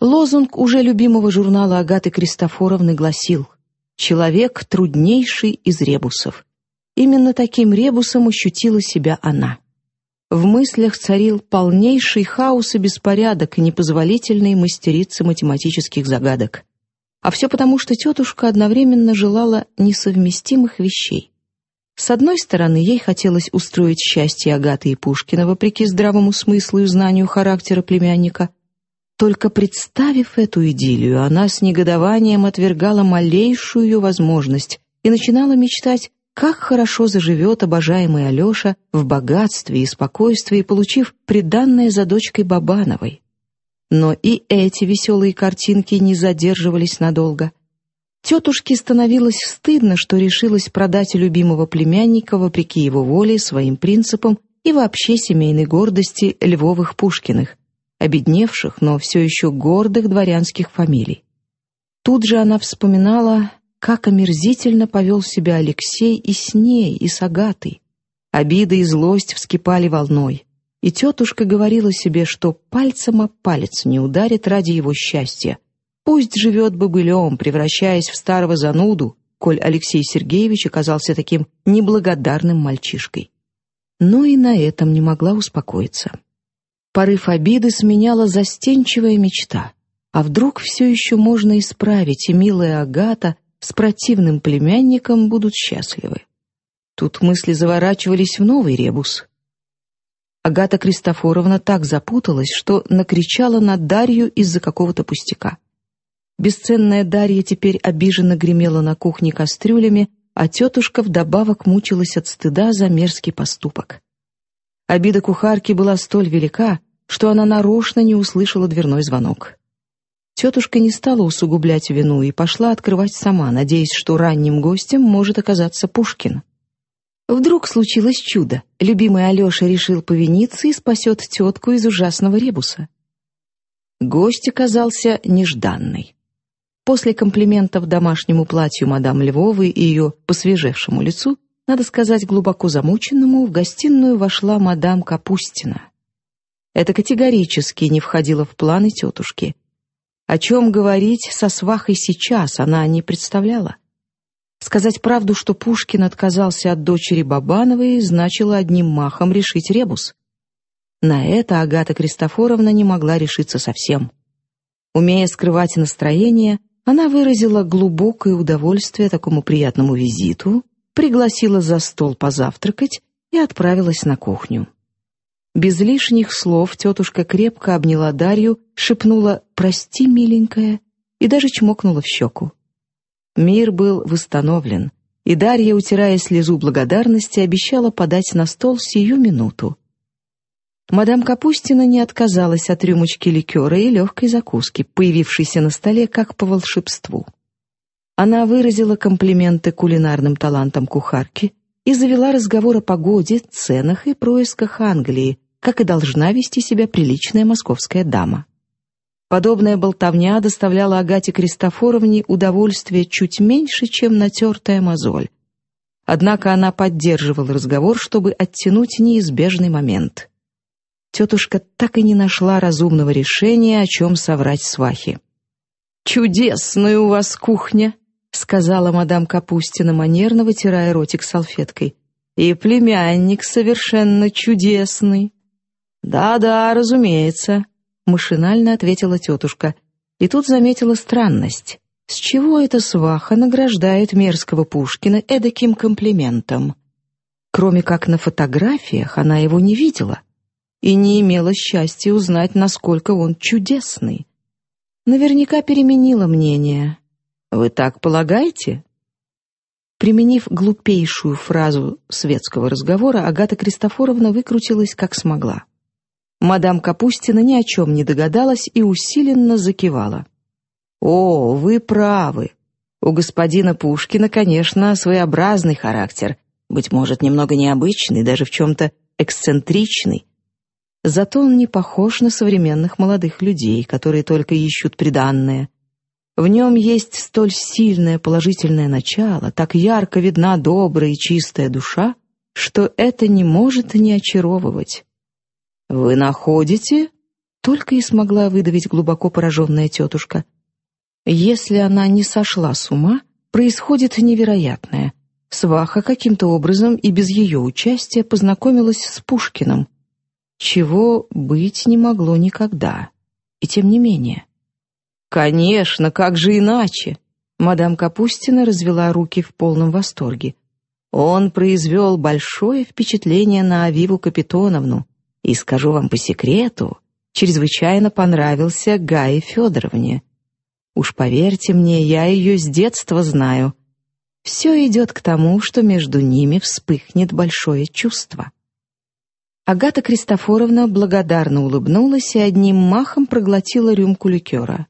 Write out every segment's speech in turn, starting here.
Лозунг уже любимого журнала Агаты Кристофоровны гласил «Человек труднейший из ребусов». Именно таким ребусом ощутила себя она. В мыслях царил полнейший хаос и беспорядок непозволительной мастерицы математических загадок. А все потому, что тетушка одновременно желала несовместимых вещей. С одной стороны, ей хотелось устроить счастье Агаты и Пушкина вопреки здравому смыслу и знанию характера племянника. Только представив эту идиллию, она с негодованием отвергала малейшую ее возможность и начинала мечтать, как хорошо заживет обожаемый Алеша в богатстве и спокойствии, получив приданное за дочкой Бабановой. Но и эти веселые картинки не задерживались надолго. Тетушке становилось стыдно, что решилась продать любимого племянника вопреки его воле, своим принципам и вообще семейной гордости Львовых-Пушкиных, обедневших, но все еще гордых дворянских фамилий. Тут же она вспоминала, как омерзительно повел себя Алексей и с ней, и с Агатой. Обида и злость вскипали волной. И тетушка говорила себе, что пальцем о палец не ударит ради его счастья. Пусть живет бобылем, превращаясь в старого зануду, коль Алексей Сергеевич оказался таким неблагодарным мальчишкой. Но и на этом не могла успокоиться. Порыв обиды сменяла застенчивая мечта. А вдруг все еще можно исправить, и милая Агата с противным племянником будут счастливы? Тут мысли заворачивались в новый ребус. Агата Кристофоровна так запуталась, что накричала на Дарью из-за какого-то пустяка. Бесценная Дарья теперь обиженно гремела на кухне кастрюлями, а тетушка вдобавок мучилась от стыда за мерзкий поступок. Обида кухарки была столь велика, что она нарочно не услышала дверной звонок. Тетушка не стала усугублять вину и пошла открывать сама, надеясь, что ранним гостем может оказаться Пушкин. Вдруг случилось чудо. Любимый Алеша решил повиниться и спасет тетку из ужасного ребуса. Гость оказался нежданный. После комплиментов домашнему платью мадам Львовой и ее посвежевшему лицу, надо сказать, глубоко замученному, в гостиную вошла мадам Капустина. Это категорически не входило в планы тетушки. О чем говорить со свахой сейчас она не представляла. Сказать правду, что Пушкин отказался от дочери Бабановой, значило одним махом решить ребус. На это Агата Кристофоровна не могла решиться совсем. Умея скрывать настроение, она выразила глубокое удовольствие такому приятному визиту, пригласила за стол позавтракать и отправилась на кухню. Без лишних слов тетушка крепко обняла Дарью, шепнула «Прости, миленькая» и даже чмокнула в щеку. Мир был восстановлен, и Дарья, утирая слезу благодарности, обещала подать на стол сию минуту. Мадам Капустина не отказалась от рюмочки ликера и легкой закуски, появившейся на столе как по волшебству. Она выразила комплименты кулинарным талантам кухарки и завела разговор о погоде, ценах и происках Англии, как и должна вести себя приличная московская дама. Подобная болтовня доставляла Агате Кристофоровне удовольствие чуть меньше, чем натертая мозоль. Однако она поддерживала разговор, чтобы оттянуть неизбежный момент. Тетушка так и не нашла разумного решения, о чем соврать свахе. «Чудесная у вас кухня!» — сказала мадам Капустина манерно, вытирая ротик салфеткой. «И племянник совершенно чудесный!» «Да-да, разумеется», машинально ответила тетушка. И тут заметила странность. С чего эта сваха награждает мерзкого Пушкина эдаким комплиментом? Кроме как на фотографиях она его не видела и не имела счастья узнать, насколько он чудесный. Наверняка переменила мнение. «Вы так полагаете?» Применив глупейшую фразу светского разговора, Агата Кристофоровна выкрутилась как смогла. Мадам Капустина ни о чем не догадалась и усиленно закивала. «О, вы правы. У господина Пушкина, конечно, своеобразный характер, быть может, немного необычный, даже в чем-то эксцентричный. Зато он не похож на современных молодых людей, которые только ищут приданное. В нем есть столь сильное положительное начало, так ярко видна добрая и чистая душа, что это не может не очаровывать. «Вы находите?» Только и смогла выдавить глубоко пораженная тетушка. Если она не сошла с ума, происходит невероятное. Сваха каким-то образом и без ее участия познакомилась с Пушкиным, чего быть не могло никогда. И тем не менее. «Конечно, как же иначе?» Мадам Капустина развела руки в полном восторге. Он произвел большое впечатление на Авиву Капитоновну, и, скажу вам по секрету, чрезвычайно понравился Гае Федоровне. Уж поверьте мне, я ее с детства знаю. Все идет к тому, что между ними вспыхнет большое чувство. Агата Кристофоровна благодарно улыбнулась и одним махом проглотила рюмку ликера.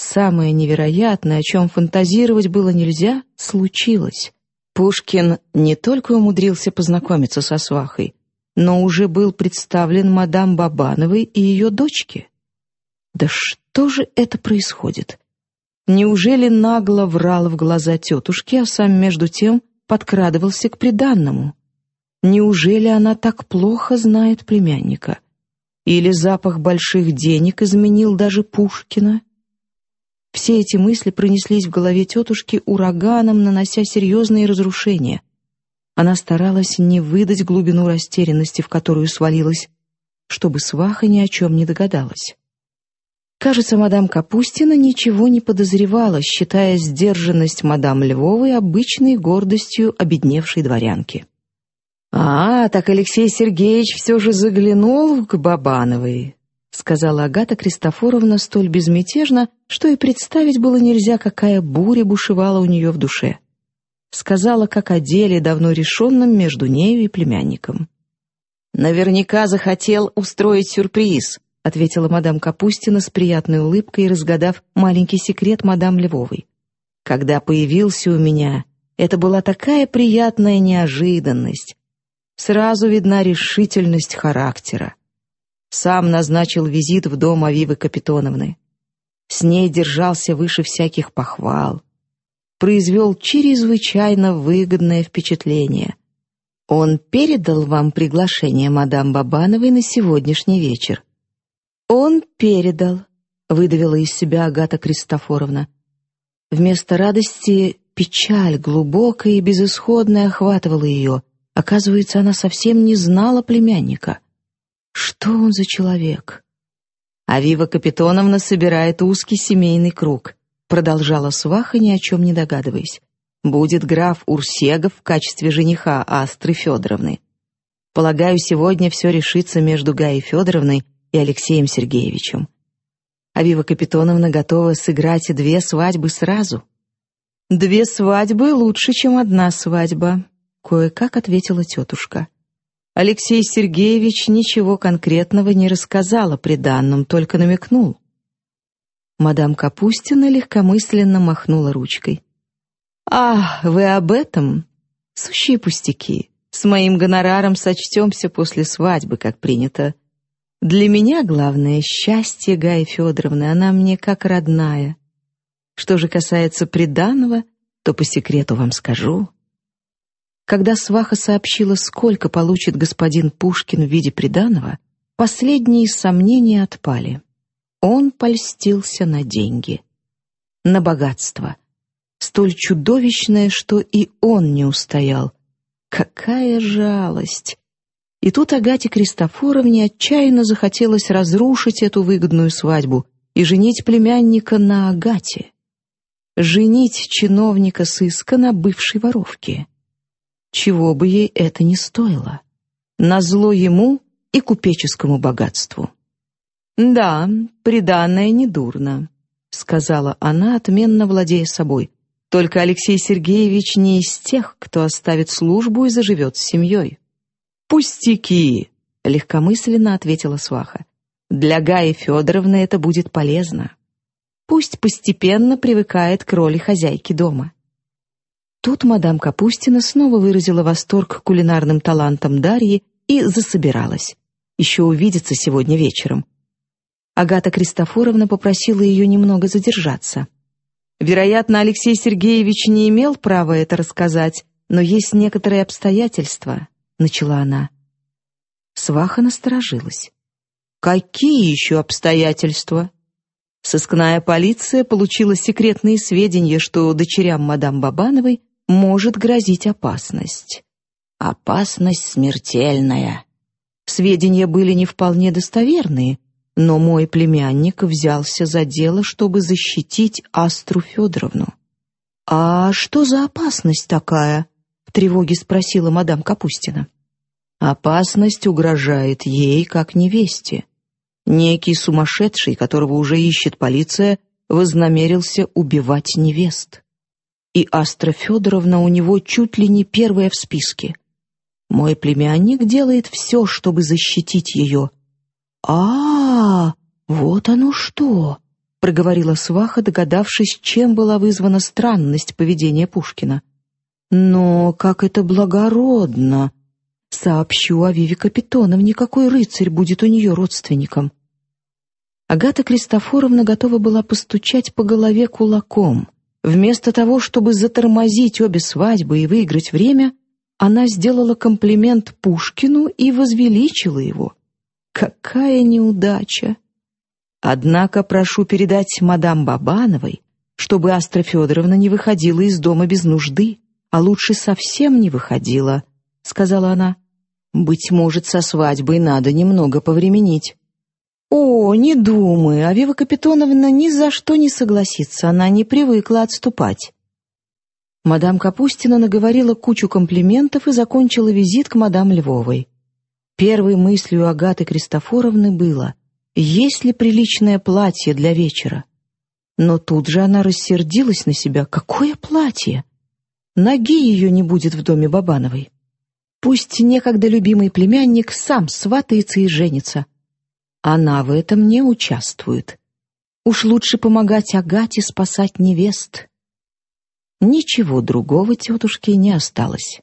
Самое невероятное, о чем фантазировать было нельзя, случилось. Пушкин не только умудрился познакомиться со свахой, но уже был представлен мадам Бабановой и ее дочке. Да что же это происходит? Неужели нагло врал в глаза тетушки, а сам между тем подкрадывался к приданному? Неужели она так плохо знает племянника? Или запах больших денег изменил даже Пушкина? Все эти мысли пронеслись в голове тетушки ураганом, нанося серьезные разрушения. Она старалась не выдать глубину растерянности, в которую свалилась, чтобы сваха ни о чем не догадалась. Кажется, мадам Капустина ничего не подозревала, считая сдержанность мадам Львовой обычной гордостью обедневшей дворянки. «А, так Алексей Сергеевич все же заглянул к Бабановой сказала Агата Кристофоровна столь безмятежно, что и представить было нельзя, какая буря бушевала у нее в душе. Сказала, как о деле, давно решенном между нею и племянником. «Наверняка захотел устроить сюрприз», ответила мадам Капустина с приятной улыбкой, разгадав маленький секрет мадам Львовой. «Когда появился у меня, это была такая приятная неожиданность. Сразу видна решительность характера. Сам назначил визит в дом Авивы Капитоновны. С ней держался выше всяких похвал. Произвел чрезвычайно выгодное впечатление. Он передал вам приглашение мадам Бабановой на сегодняшний вечер. Он передал, выдавила из себя Агата Кристофоровна. Вместо радости печаль глубокая и безысходная охватывала ее. Оказывается, она совсем не знала племянника. Что он за человек? Авива Капитоновна собирает узкий семейный круг, продолжала сваха, ни о чем не догадываясь. Будет граф Урсегов в качестве жениха Астры Федоровны. Полагаю, сегодня все решится между Гаей Федоровной и Алексеем Сергеевичем. Авива Капитоновна готова сыграть две свадьбы сразу. Две свадьбы лучше, чем одна свадьба, кое-как ответила тетушка. Алексей Сергеевич ничего конкретного не рассказал о приданном, только намекнул. Мадам Капустина легкомысленно махнула ручкой. «А, вы об этом? Сущие пустяки. С моим гонораром сочтемся после свадьбы, как принято. Для меня главное — счастье Гаи Федоровны, она мне как родная. Что же касается приданного, то по секрету вам скажу, когда сваха сообщила, сколько получит господин Пушкин в виде приданого, последние сомнения отпали. Он польстился на деньги, на богатство, столь чудовищное, что и он не устоял. Какая жалость! И тут Агате Кристофоровне отчаянно захотелось разрушить эту выгодную свадьбу и женить племянника на Агате. Женить чиновника сыска на бывшей воровке чего бы ей это ни стоило. Назло ему и купеческому богатству. «Да, приданное недурно», — сказала она, отменно владея собой. «Только Алексей Сергеевич не из тех, кто оставит службу и заживет с семьей». «Пустяки!» — легкомысленно ответила сваха. «Для Гаи Федоровны это будет полезно. Пусть постепенно привыкает к роли хозяйки дома». Тут мадам Капустина снова выразила восторг кулинарным талантом Дарьи и засобиралась. Еще увидеться сегодня вечером. Агата Кристофоровна попросила ее немного задержаться. Вероятно, Алексей Сергеевич не имел права это рассказать, но есть некоторые обстоятельства, начала она. Сваха насторожилась. Какие еще обстоятельства? Сыскная полиция получила секретные сведения, что дочерям мадам Бабановой может грозить опасность. Опасность смертельная. Сведения были не вполне достоверные, но мой племянник взялся за дело, чтобы защитить Астру Федоровну. «А что за опасность такая?» — в тревоге спросила мадам Капустина. «Опасность угрожает ей, как невесте. Некий сумасшедший, которого уже ищет полиция, вознамерился убивать невест. И Астра Федоровна у него чуть ли не первая в списке. Мой племянник делает все, чтобы защитить ее. а, -а, -а вот оно что!» — проговорила сваха, догадавшись, чем была вызвана странность поведения Пушкина. «Но как это благородно! Сообщу о Виве Капитоновне, какой рыцарь будет у нее родственником!» Агата Кристофоровна готова была постучать по голове кулаком. Вместо того, чтобы затормозить обе свадьбы и выиграть время, она сделала комплимент Пушкину и возвеличила его. Какая неудача! Однако прошу передать мадам Бабановой, чтобы Астра Федоровна не выходила из дома без нужды, а лучше совсем не выходила, — сказала она. Быть может, со свадьбой надо немного повременить. О, не думай, Авива Капитоновна ни за что не согласится, она не привыкла отступать. Мадам Капустина наговорила кучу комплиментов и закончила визит к мадам Львовой. Первой мыслью Агаты Кристофоровны было — есть ли приличное платье для вечера. Но тут же она рассердилась на себя. Какое платье? Ноги ее не будет в доме Бабановой. Пусть некогда любимый племянник сам сватается и женится. Она в этом не участвует. Уж лучше помогать Агате спасать невест. Ничего другого тетушке не осталось.